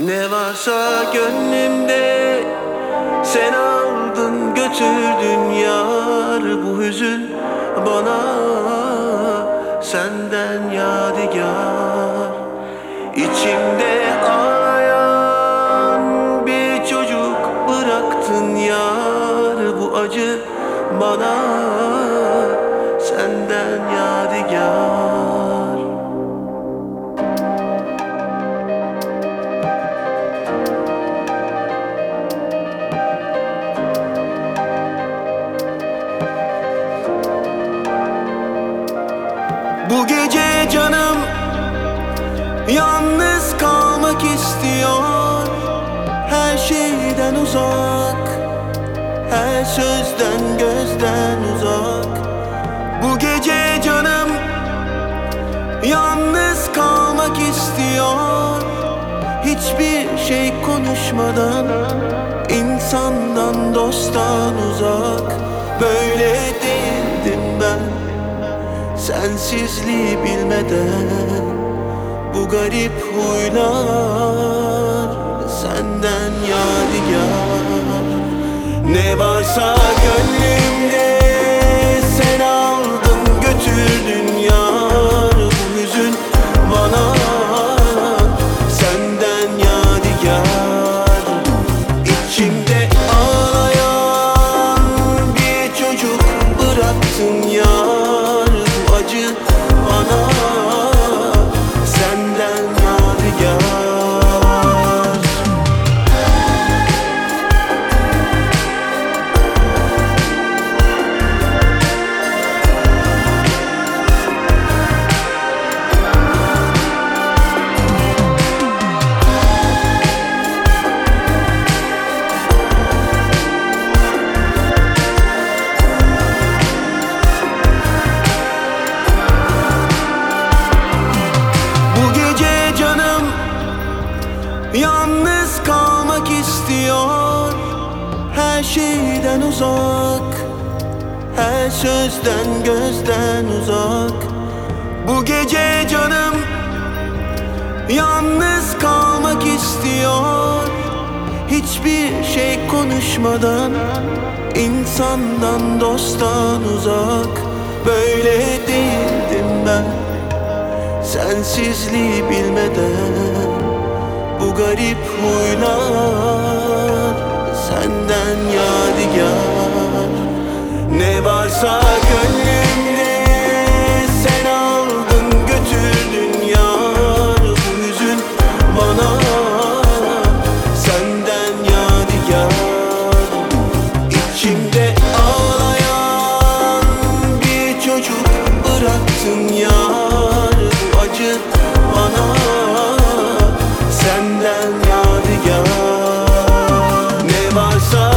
Ne varsa gönlümde Sen aldın götürdün yar Bu hüzün bana. Senden yadigar İçimde ağlayan bir çocuk bıraktın yar Bu acı bana Bu gece canım Yalnız kalmak istiyor. Her şeyden uzak Her sözden gözden uzak. Bu gece canım Yalnız kalmak istiyor. Hiçbir şey konuşmadan insandan dosttan uzak. Böyle ben Sensizliği bilmeden Bu garip huylar Senden yadigar. Ne varsa gönlümde Sen aldın götürdün yar. Bu hüzün bana Senden yadigar. İçimde şeyden uzak. Her sözden gözden uzak. Bu gece canım Yalnız kalmak istiyor. Hiçbir şey konuşmadan insandan dosttan uzak. Böyle değildim ben Sensizliği bilmeden. Bu garip huylar ne varsa gönlümde sen aldın götürdün yar. Bu hüzün bana senden yadigar. İçimde ağlayan bir çocuk bıraktın yar. Bu acı bana senden yadigar. Ne varsa